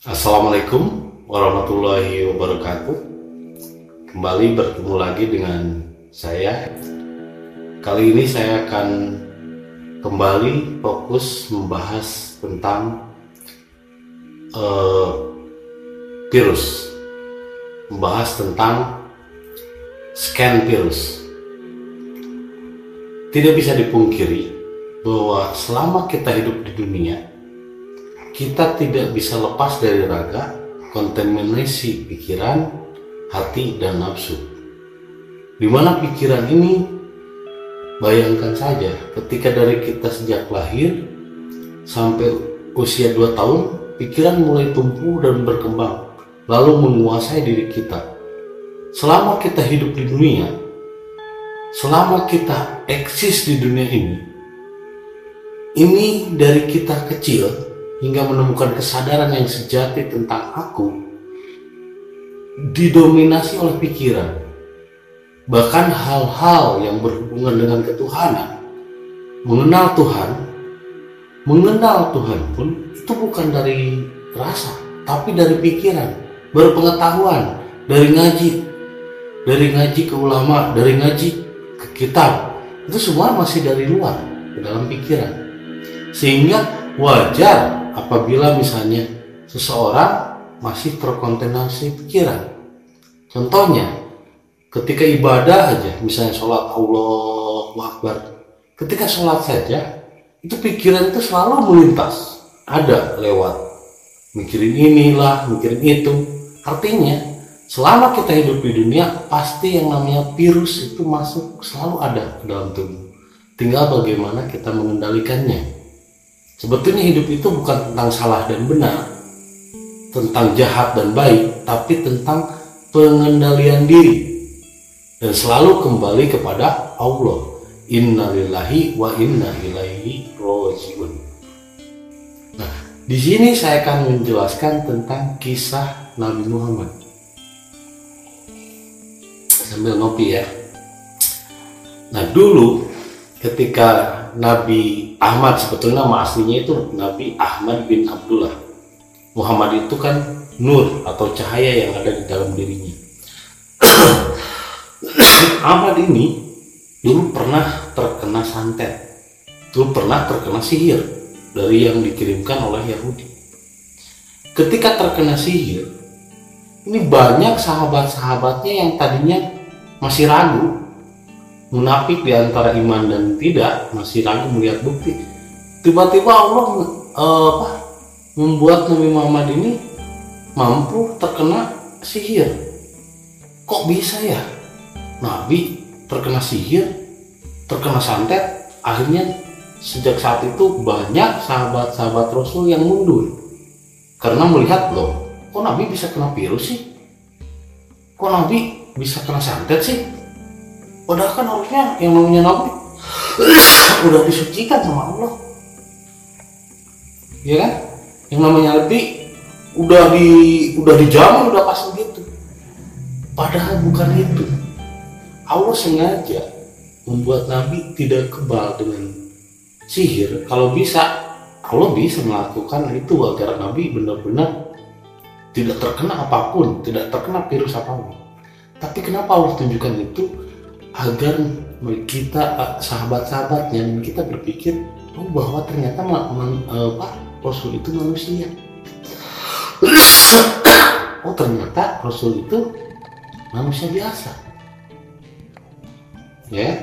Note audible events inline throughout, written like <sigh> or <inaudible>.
Assalamualaikum warahmatullahi wabarakatuh. Kembali bertemu lagi dengan saya. Kali ini saya akan kembali fokus membahas tentang uh, virus, membahas tentang scan virus. Tidak bisa dipungkiri bahwa selama kita hidup di dunia, kita tidak bisa lepas dari raga kontaminasi pikiran, hati, dan nafsu. Di mana pikiran ini, bayangkan saja ketika dari kita sejak lahir sampai usia 2 tahun, pikiran mulai tumbuh dan berkembang, lalu menguasai diri kita. Selama kita hidup di dunia, selama kita eksis di dunia ini, ini dari kita kecil hingga menemukan kesadaran yang sejati tentang aku didominasi oleh pikiran bahkan hal-hal yang berhubungan dengan ketuhanan. Mengenal Tuhan mengenal Tuhan pun itu bukan dari rasa tapi dari pikiran berpengetahuan dari ngaji dari ngaji ke ulama dari ngaji ke kitab. Itu semua masih dari luar ke dalam pikiran. Sehingga wajar apabila misalnya seseorang masih terkontaminasi pikiran. Contohnya, ketika ibadah aja, misalnya sholat Allah Akbar, ketika sholat saja, itu pikiran itu selalu melintas, ada lewat, mikirin inilah, mikirin itu. Artinya, selama kita hidup di dunia, pasti yang namanya virus itu masuk selalu ada dalam tubuh. Tinggal bagaimana kita mengendalikannya. Sebetulnya hidup itu bukan tentang salah dan benar, tentang jahat dan baik, tapi tentang pengendalian diri dan selalu kembali kepada Allah. Innalillahi wa inna ilaihi rojiun. Nah, di sini saya akan menjelaskan tentang kisah Nabi Muhammad. Sambil ngopi ya. Nah, dulu ketika Nabi Ahmad sebetulnya nama aslinya itu Nabi Ahmad bin Abdullah. Muhammad itu kan nur atau cahaya yang ada di dalam dirinya. <coughs> Ahmad ini dulu pernah terkena santet, dulu pernah terkena sihir dari yang dikirimkan oleh Yahudi. Ketika terkena sihir, ini banyak sahabat-sahabatnya yang tadinya masih ragu munafik di antara iman dan tidak masih ragu melihat bukti. Tiba-tiba Allah uh, apa, membuat Nabi Muhammad ini mampu terkena sihir. Kok bisa ya? Nabi terkena sihir terkena santet akhirnya sejak saat itu banyak sahabat-sahabat Rasul yang mundur. Karena melihat loh kok Nabi bisa kena virus sih? Kok Nabi bisa kena santet sih Padahal kan harusnya yang namanya Nabi <coughs> udah disucikan sama Allah. Ya kan? Yang namanya Nabi udah di udah dijamin udah pas gitu. Padahal bukan itu. Allah sengaja membuat Nabi tidak kebal dengan sihir. Kalau bisa, Allah bisa melakukan itu agar Nabi benar-benar tidak terkena apa pun, tidak terkena virus apa pun. Tapi kenapa Allah tunjukkan itu? Agar kita sahabat-sahabatnya dan kita berpikir oh bahwa ternyata uh, Pak Rasul itu manusia. <coughs> Oh ternyata Rasul itu manusia biasa. Ya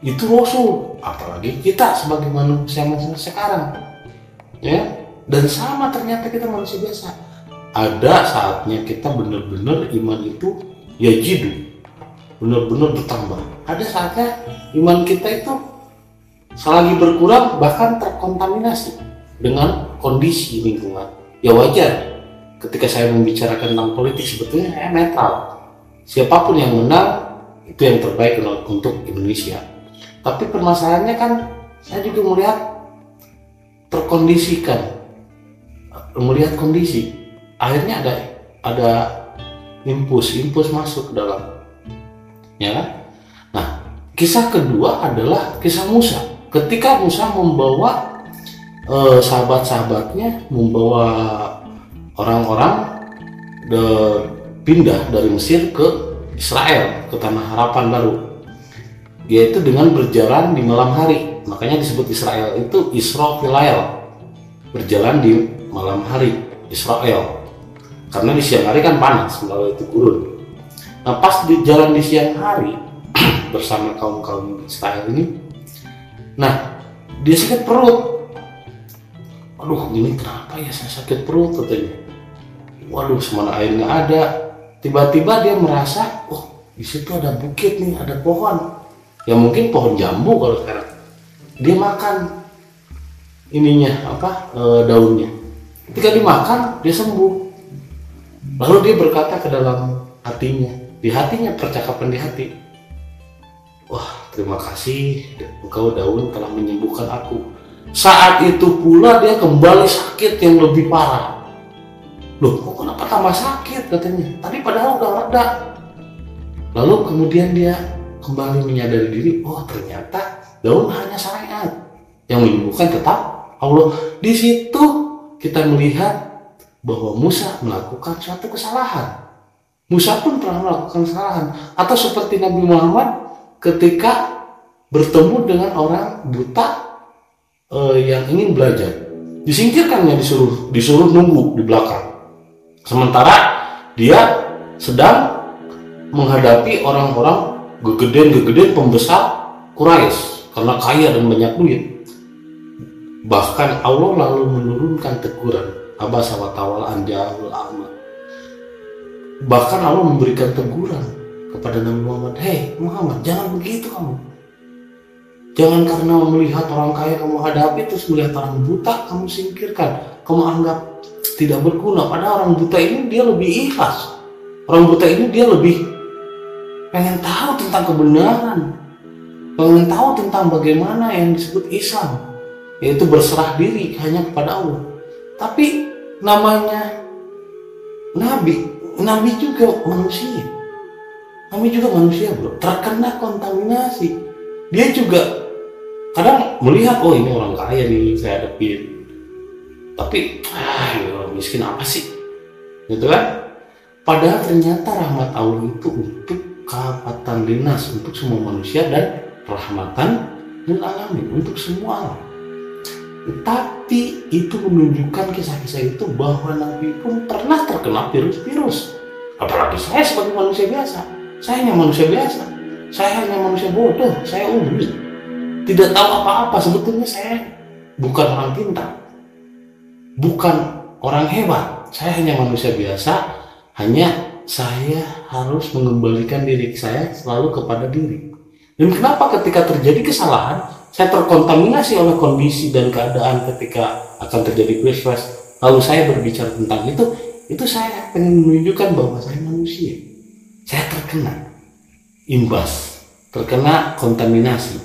itu Rasul apalagi kita sebagai manusia manusia sekarang. Ya dan sama ternyata kita manusia biasa. Ada saatnya kita benar-benar iman itu ya jidu benar-benar bertambah. Ada saatnya iman kita itu selagi berkurang bahkan terkontaminasi dengan kondisi lingkungan. Ya wajar ketika saya membicarakan tentang politik sebetulnya saya netral. Siapa pun yang menang itu yang terbaik untuk Indonesia. Tapi permasalahannya kan saya juga melihat terkondisikan, melihat kondisi. Akhirnya ada ada impuls, impuls masuk ke dalam ya kan? Nah, kisah kedua adalah kisah Musa. Ketika Musa membawa eh, sahabat-sahabatnya membawa orang-orang pindah dari Mesir ke Israel ke tanah harapan baru. Yaitu dengan berjalan di malam hari. Makanya disebut Israel itu Isra Filael berjalan di malam hari Israel. Karena di siang hari kan panas kalau itu gurun nah pas di jalan di siang hari <clears throat> bersama kaum kaum Israel ini nah dia sakit perut. Aduh ini kenapa ya saya sakit perut katanya. Waduh semana air nggak ada. Tiba-tiba dia merasa oh di situ ada bukit nih ada pohon. Ya mungkin pohon jambu kalau sekarang. Dia makan ininya apa e, daunnya. Ketika dimakan dia sembuh. Lalu dia berkata ke dalam hatinya di hatinya percakapan di hati. Wah terima kasih. Engkau daun telah menyembuhkan aku. Saat itu pula dia kembali sakit yang lebih parah. Loh kok kenapa tambah sakit katanya? Tadi padahal udah reda. Lalu kemudian dia kembali menyadari diri oh ternyata daun hanya syariat yang menyembuhkan tetap Allah. Di situ kita melihat bahwa Musa melakukan suatu kesalahan Musa pun pernah melakukan kesalahan atau seperti Nabi Muhammad ketika bertemu dengan orang buta eh, yang ingin belajar disingkirkannya disuruh disuruh nunggu di belakang Sementara dia sedang menghadapi orang-orang gegeden-gegeden pembesar Quraisy karena kaya dan banyak duit. Bahkan Allah lalu menurunkan teguran Abasa wa tawala anja'ul. Bahkan Allah memberikan teguran kepada Nabi Muhammad, "Hei Muhammad, jangan begitu kamu. Jangan karena melihat orang kaya kamu hadapi terus melihat orang buta kamu singkirkan, kamu anggap tidak berguna. Pada orang buta ini dia lebih ikhlas. Orang buta ini dia lebih pengen tahu tentang kebenaran, pengen tahu tentang bagaimana yang disebut Islam, yaitu berserah diri hanya kepada Allah. Tapi namanya Nabi, Nabi juga manusia. Nabi juga manusia bro, terkena kontaminasi. Dia juga kadang melihat oh ini orang kaya nih saya hadapin. Tapi ah miskin apa sih? Gitu kan? Padahal ternyata rahmat Allah itu untuk kapatan dinas untuk semua manusia dan rahmatan dan alamin untuk semua alam tapi itu menunjukkan kisah-kisah itu bahwa Nabi pun pernah terkena virus-virus. Apalagi saya sebagai manusia biasa. Saya hanya manusia biasa. Saya hanya manusia bodoh. Saya umi tidak tahu apa-apa sebetulnya saya. Bukan orang pintar. Bukan orang hebat. Saya hanya manusia biasa. Hanya saya harus mengembalikan diri saya selalu kepada diri. Dan kenapa ketika terjadi kesalahan saya terkontaminasi oleh kondisi dan keadaan ketika akan terjadi crash lalu saya berbicara tentang itu itu saya ingin menunjukkan bahwa saya manusia saya terkena imbas terkena kontaminasi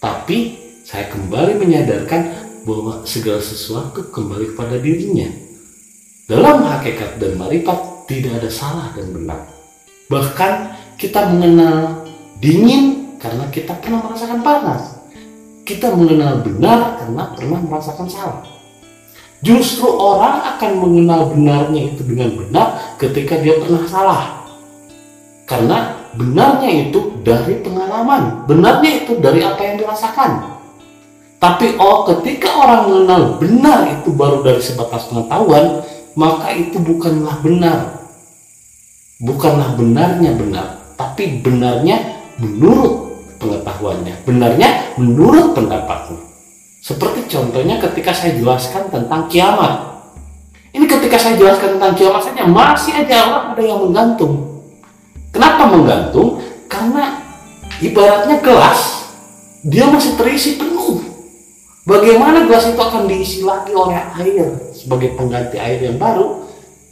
tapi saya kembali menyadarkan bahwa segala sesuatu kembali kepada dirinya. Dalam hakikat dan marifat tidak ada salah dan benar. Bahkan kita mengenal dingin karena kita pernah merasakan panas. Kita mengenal benar karena pernah merasakan salah. Justru orang akan mengenal benarnya itu dengan benar ketika dia pernah salah. Karena benarnya itu dari pengalaman, benarnya itu dari apa yang dirasakan. Tapi oh ketika orang mengenal benar itu baru dari sebatas pengetahuan, maka itu bukanlah benar. Bukanlah benarnya benar, tapi benarnya menurut pengetahuannya, benarnya menurut pendapatnya. Seperti contohnya ketika saya jelaskan tentang kiamat. Ini ketika saya jelaskan tentang kiamat saja masih aja orang ada yang menggantung Kenapa menggantung? Karena ibaratnya gelas, dia masih terisi penuh. Bagaimana gelas itu akan diisi lagi oleh air sebagai pengganti air yang baru?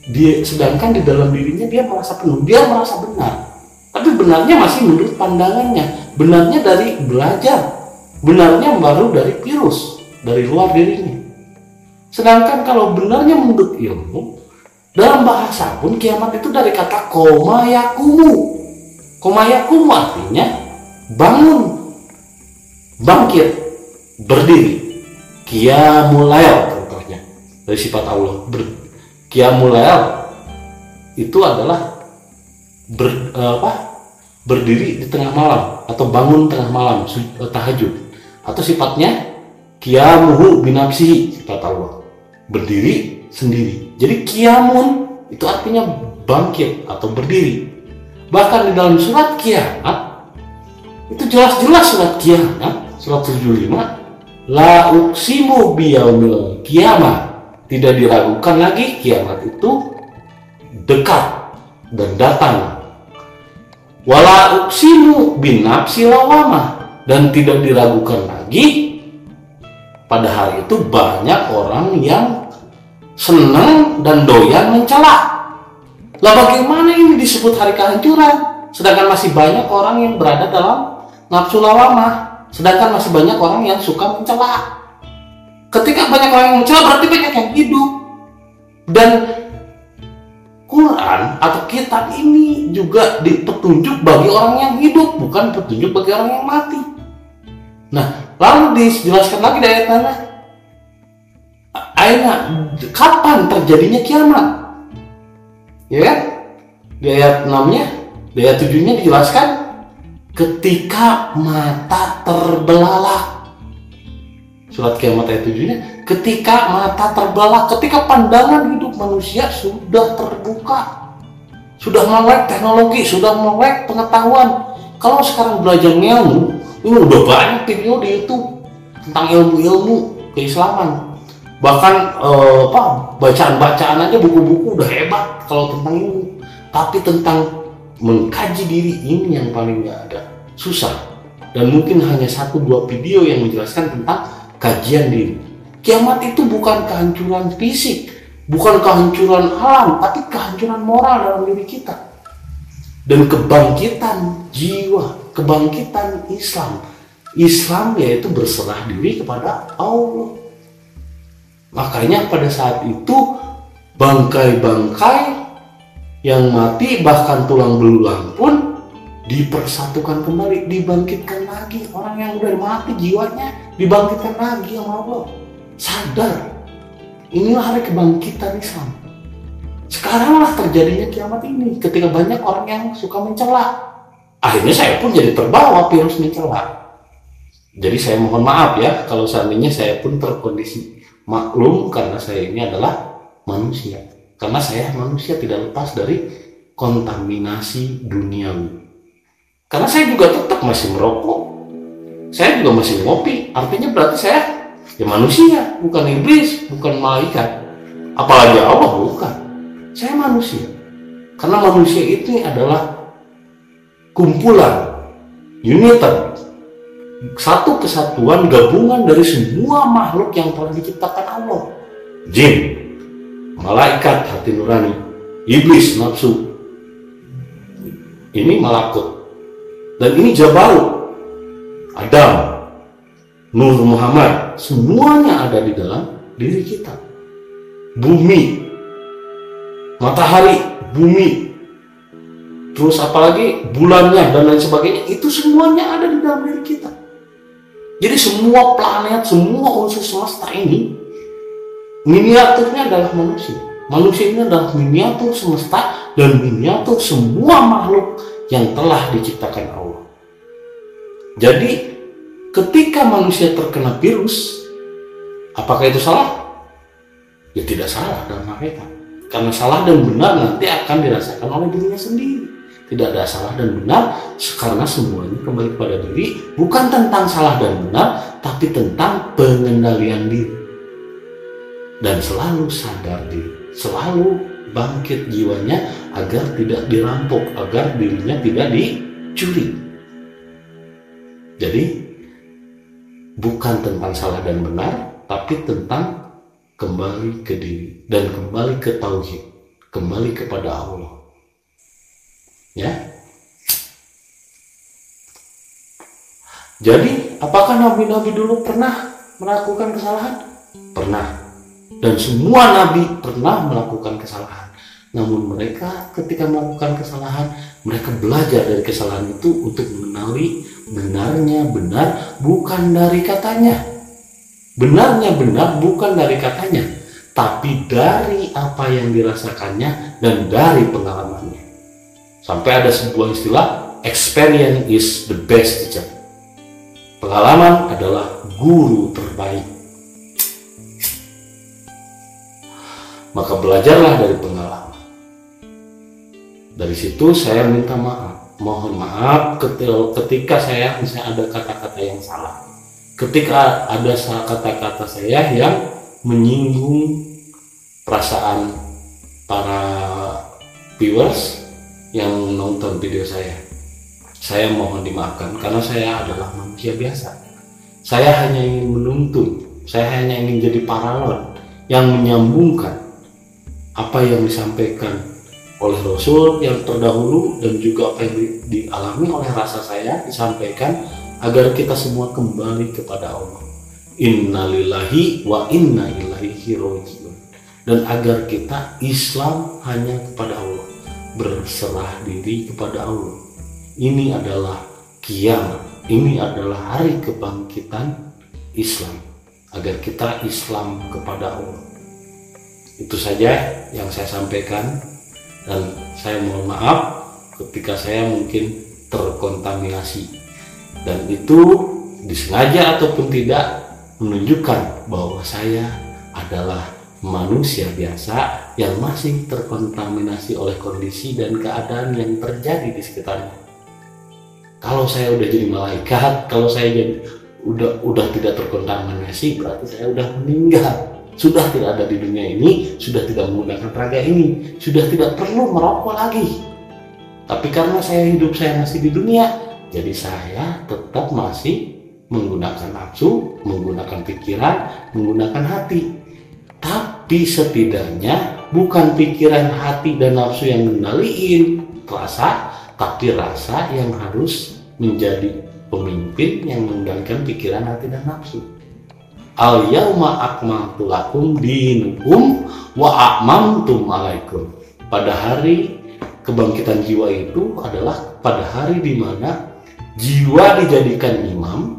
Dia sedangkan di dalam dirinya dia merasa penuh, dia merasa benar. Tapi benarnya masih menurut pandangannya, benarnya dari belajar, benarnya baru dari virus, dari luar dirinya. Sedangkan kalau benarnya menurut ilmu, dalam bahasa pun kiamat itu dari kata koma yakumu. Koma yakumu artinya bangun, bangkit, berdiri. Kia mulai contohnya dari sifat Allah. Ber, Qiyamul itu adalah ber, eh, apa, berdiri di tengah malam atau bangun tengah malam eh, tahajud. Atau sifatnya kiamuhu binafsihi kata Allah. Berdiri sendiri. Jadi kiamun itu artinya bangkit atau berdiri. Bahkan di dalam surat kiamat itu jelas-jelas surat kiamat surat 75 la uksimu biyaumil kiamat tidak diragukan lagi kiamat itu dekat dan datang. Wala uksimu bin dan tidak diragukan lagi pada hari itu banyak orang yang senang dan doyan mencela. Lah bagaimana ini disebut hari kehancuran? Sedangkan masih banyak orang yang berada dalam nafsu lawamah. Sedangkan masih banyak orang yang suka mencela. Ketika banyak orang yang mencela berarti banyak yang hidup. Dan Quran atau kitab ini juga dipetunjuk bagi orang yang hidup, bukan petunjuk bagi orang yang mati. Nah, lalu dijelaskan lagi dari mana? Aina, kapan terjadinya kiamat? Ya kan? Di ayat 6-nya, di ayat 7-nya dijelaskan ketika mata terbelalak. Surat kiamat ayat 7-nya, ketika mata terbelah, ketika pandangan hidup manusia sudah terbuka, sudah melek teknologi, sudah melek pengetahuan. Kalau sekarang belajar ilmu, ini udah banyak video di YouTube tentang ilmu-ilmu keislaman. Bahkan eh, apa bacaan-bacaan aja buku-buku udah hebat kalau tentang ilmu. Tapi tentang mengkaji diri ini yang paling nggak ada, susah. Dan mungkin hanya satu dua video yang menjelaskan tentang kajian diri Kiamat itu bukan kehancuran fisik, bukan kehancuran alam, tapi kehancuran moral dalam diri kita. Dan kebangkitan jiwa, kebangkitan Islam. Islam yaitu berserah diri kepada Allah. Makanya pada saat itu bangkai-bangkai yang mati bahkan tulang belulang pun dipersatukan kembali, dibangkitkan lagi. Orang yang udah mati jiwanya dibangkitkan lagi sama Allah sadar. Inilah hari kebangkitan Islam. Sekaranglah terjadinya kiamat ini ketika banyak orang yang suka mencela. Akhirnya saya pun jadi terbawa virus mencela. Jadi saya mohon maaf ya kalau seandainya saya pun terkondisi maklum karena saya ini adalah manusia. Karena saya manusia tidak lepas dari kontaminasi duniawi. Karena saya juga tetap masih merokok. Saya juga masih ngopi. Artinya berarti saya ya manusia bukan iblis bukan malaikat. Apalagi Allah bukan. Saya manusia. Karena manusia itu adalah kumpulan uniter satu kesatuan gabungan dari semua makhluk yang telah diciptakan Allah. Jin malaikat hati nurani iblis nafsu. Ini malakut. Dan ini jabaru Adam Nur Muhammad, semuanya ada di dalam diri kita. Bumi, matahari, bumi, terus apalagi bulannya dan lain sebagainya, itu semuanya ada di dalam diri kita. Jadi semua planet, semua unsur semesta ini, miniaturnya adalah manusia. Manusia ini adalah miniatur semesta dan miniatur semua makhluk yang telah diciptakan Allah. Jadi ketika manusia terkena virus, apakah itu salah? Ya tidak salah dalam mereka. Karena salah dan benar nanti akan dirasakan oleh dirinya sendiri. Tidak ada salah dan benar karena semuanya kembali kepada diri. Bukan tentang salah dan benar, tapi tentang pengendalian diri. Dan selalu sadar diri. Selalu bangkit jiwanya agar tidak dirampok, agar dirinya tidak dicuri. Jadi bukan tentang salah dan benar, tapi tentang kembali ke diri dan kembali ke tauhid, kembali kepada Allah. Ya. Jadi, apakah nabi-nabi dulu pernah melakukan kesalahan? Pernah. Dan semua nabi pernah melakukan kesalahan. Namun mereka ketika melakukan kesalahan, mereka belajar dari kesalahan itu untuk mengenali benarnya benar bukan dari katanya. Benarnya benar bukan dari katanya, tapi dari apa yang dirasakannya dan dari pengalamannya. Sampai ada sebuah istilah, experience is the best teacher. Pengalaman adalah guru terbaik. Maka belajarlah dari pengalaman. Dari situ saya minta maaf. Mohon maaf ketika saya misalnya ada kata-kata yang salah. Ketika ada kata-kata saya yang menyinggung perasaan para viewers yang nonton video saya. Saya mohon dimaafkan karena saya adalah manusia biasa. Saya hanya ingin menuntun, saya hanya ingin jadi paralon yang menyambungkan apa yang disampaikan oleh Rasul yang terdahulu dan juga apa yang dialami oleh rasa saya disampaikan agar kita semua kembali kepada Allah. Innalillahi wa inna ilaihi rajiun dan agar kita Islam hanya kepada Allah berserah diri kepada Allah. Ini adalah kiamat ini adalah hari kebangkitan Islam. Agar kita Islam kepada Allah. Itu saja yang saya sampaikan dan saya mohon maaf ketika saya mungkin terkontaminasi dan itu disengaja ataupun tidak menunjukkan bahwa saya adalah manusia biasa yang masih terkontaminasi oleh kondisi dan keadaan yang terjadi di sekitarnya. Kalau saya udah jadi malaikat, kalau saya jadi udah udah tidak terkontaminasi, berarti saya udah meninggal. Sudah tidak ada di dunia ini, sudah tidak menggunakan raga ini, sudah tidak perlu merokok lagi. Tapi karena saya hidup saya masih di dunia, jadi saya tetap masih menggunakan nafsu, menggunakan pikiran, menggunakan hati tapi setidaknya bukan pikiran hati dan nafsu yang mengendalikan rasa, tapi rasa yang harus menjadi pemimpin yang mengendalikan pikiran hati dan nafsu. Al yauma akmaltu lakum dinukum wa akmamtum alaikum. Pada hari kebangkitan jiwa itu adalah pada hari di mana jiwa dijadikan imam,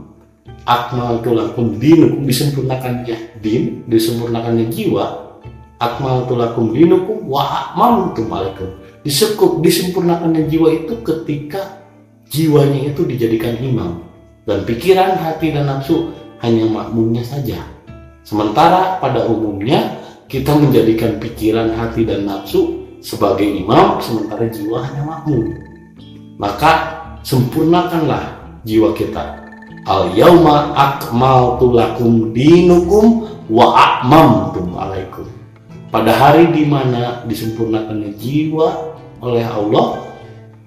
akmal tulakum dinukum disempurnakannya din disempurnakannya jiwa akmal tulakum dinukum wa akmaltum alaikum disekup disempurnakannya jiwa itu ketika jiwanya itu dijadikan imam dan pikiran hati dan nafsu hanya makmumnya saja. Sementara pada umumnya kita menjadikan pikiran hati dan nafsu sebagai imam sementara jiwa hanya makmum. Maka sempurnakanlah jiwa kita. Al yauma akmaltu lakum dinukum wa akmamtum alaikum. Pada hari di mana disempurnakannya jiwa oleh Allah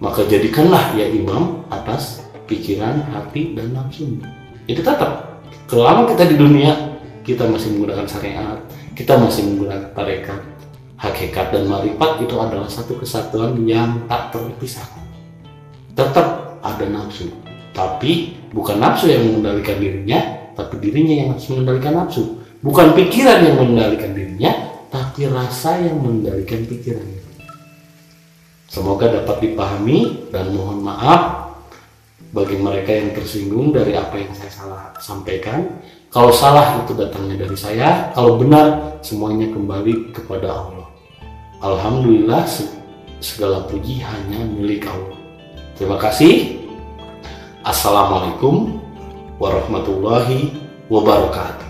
maka jadikanlah ya imam atas pikiran hati dan nafsu itu tetap selama kita di dunia kita masih menggunakan syariat kita masih menggunakan tarekat hakikat dan marifat itu adalah satu kesatuan yang tak terpisahkan tetap ada nafsu tapi bukan nafsu yang mengendalikan dirinya, tapi dirinya yang harus mengendalikan nafsu. Bukan pikiran yang mengendalikan dirinya, tapi rasa yang mengendalikan pikirannya. Semoga dapat dipahami dan mohon maaf bagi mereka yang tersinggung dari apa yang saya salah sampaikan. Kalau salah itu datangnya dari saya, kalau benar semuanya kembali kepada Allah. Alhamdulillah segala puji hanya milik Allah. Terima kasih. Assalamualaikum warahmatullahi wabarakatuh.